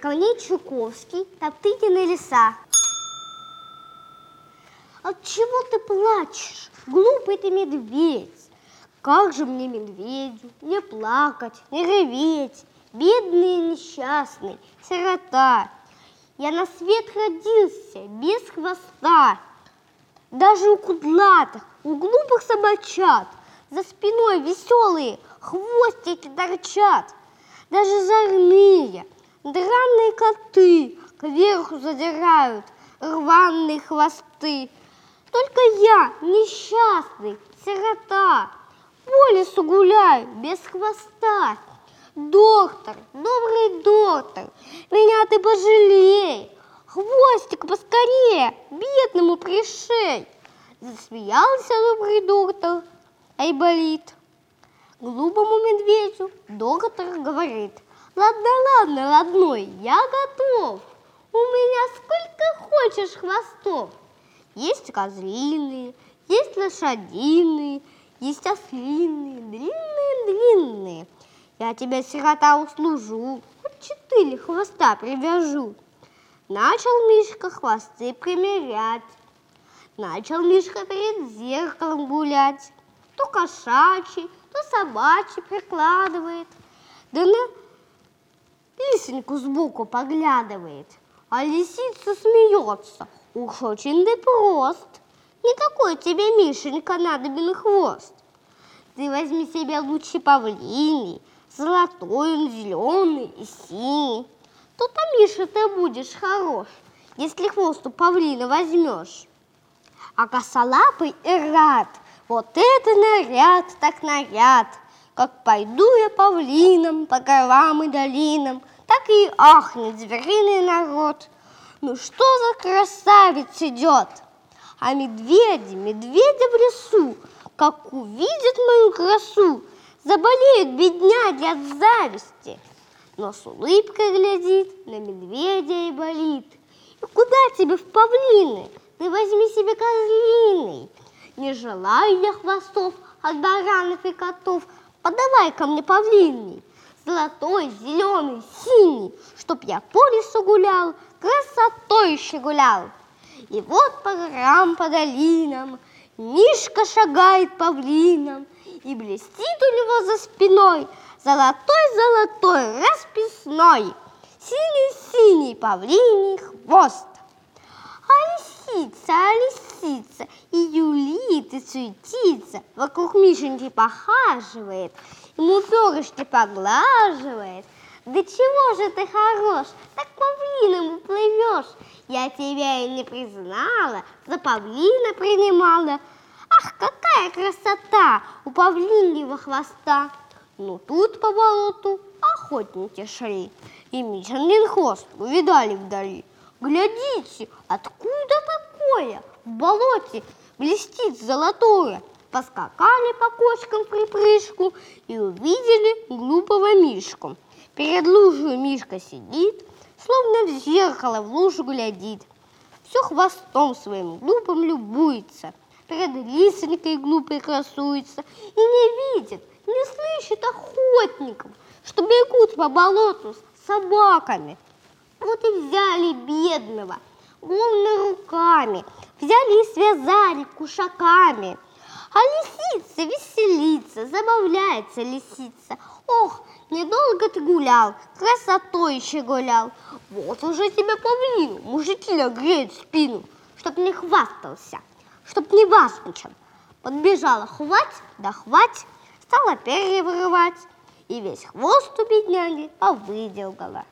Корней Чуковский, Топтыгины леса. От чего ты плачешь, глупый ты медведь? Как же мне, медведю, не плакать, не реветь, бедный и несчастный, сирота. Я на свет родился без хвоста. Даже у кудлатых, у глупых собачат за спиной веселые хвостики торчат. Даже зорные, драные коты кверху задирают рваные хвосты. Только я, несчастный, сирота, по лесу гуляю без хвоста. Доктор, добрый доктор, меня ты пожалей, хвостик поскорее, бедному пришей. Засмеялся добрый доктор, ай болит. Глупому медведю доктор говорит, ладно, ладно, родной, я готов. У меня сколько хочешь хвостов. Есть козлиные, есть лошадиные, есть ослиные, длинные-длинные. Я тебя, сирота, услужу, хоть четыре хвоста привяжу. Начал Мишка хвосты примерять. Начал Мишка перед зеркалом гулять. То кошачий, то собачий прикладывает. Да на лисеньку сбоку поглядывает. А лисица смеется. Уж очень ты прост. Не такой тебе, Мишенька, надобен хвост. Ты возьми себе лучше павлиний, золотой он, зеленый и синий. То-то, Миша, ты будешь хорош, если хвост у павлина возьмешь. А косолапый и рад, вот это наряд, так наряд. Как пойду я павлином по горам и долинам, так и ахнет звериный народ. Ну что за красавец идет? А медведи, медведи в лесу, как увидят мою красу, заболеют бедняги от зависти. Но с улыбкой глядит, на медведя и болит. И куда тебе в павлины? Ты возьми себе козлиный. Не желаю я хвостов от баранов и котов, подавай ко мне павлиний. Золотой, зеленый, синий, чтоб я по лесу гулял, красотой еще гулял. И вот по горам, по долинам Мишка шагает павлином, И блестит у него за спиной Золотой-золотой расписной Синий-синий павлиний хвост. А лисица, а лисица и юлит, и суетится, Вокруг Мишеньки похаживает, Ему перышки поглаживает – да чего же ты хорош, так павлином уплывешь? Я тебя и не признала, за павлина принимала. Ах, какая красота у павлиньего хвоста! Ну тут по болоту охотники шли, и Мишин хвост увидали вдали. Глядите, откуда такое? В болоте блестит золотое. Поскакали по кочкам в припрыжку и увидели глупого Мишку. Перед лужей Мишка сидит, словно в зеркало в лужу глядит. Все хвостом своим глупым любуется, перед лисонькой глупой красуется и не видит, не слышит охотников, что бегут по болоту с собаками. Вот и взяли бедного, головно руками, взяли и связали кушаками. А лисица веселится, забавляется лисица. Ох, Недолго ты гулял, красотой еще гулял. Вот уже тебе павлину, мужики греют спину, чтоб не хвастался, чтоб не важничал. Подбежала хвать, да хвать, стала перья вырывать, и весь хвост у бедняги повыдергала.